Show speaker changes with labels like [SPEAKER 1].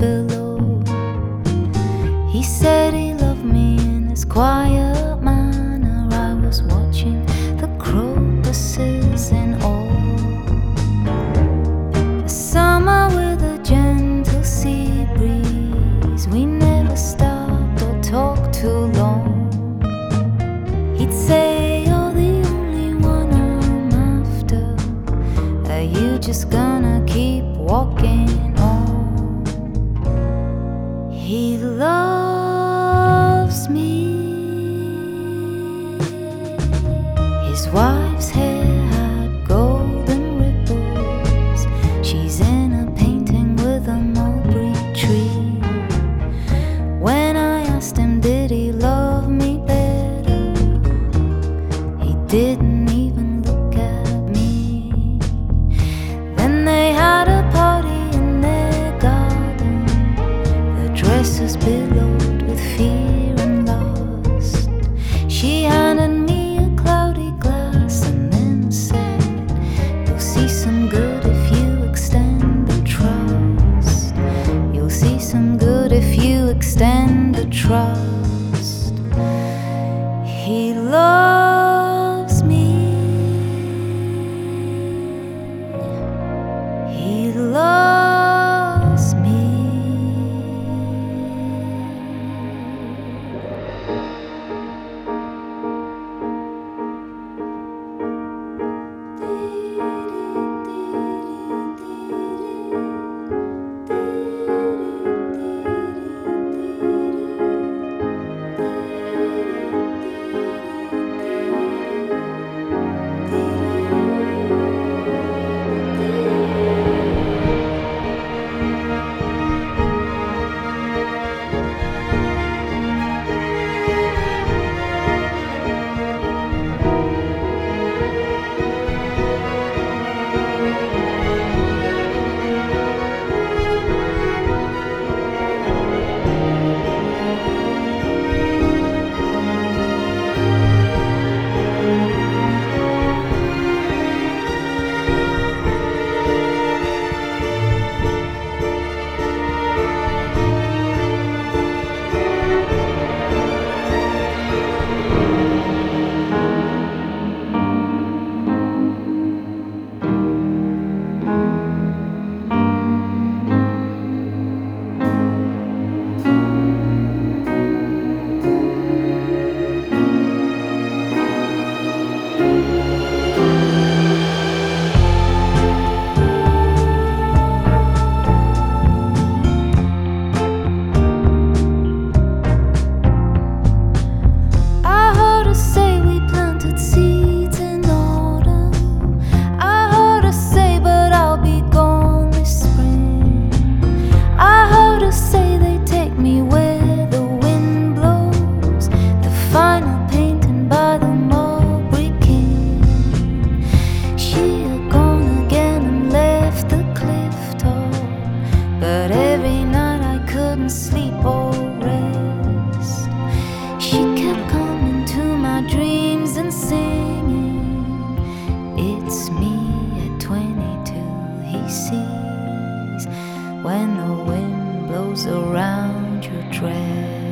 [SPEAKER 1] below. He said he loved me in his quiet manner. I was watching the crocuses in awe. A summer with a gentle sea breeze. We never stopped or talked too long. He'd say, You're the only one I'm after. Are you just gonna keep walking? He loves me. His wife's hair some good if you extend the trust. He loves But every night I couldn't sleep or rest. She kept coming to my dreams and singing. It's me at 22, he sees when the wind blows around your dress.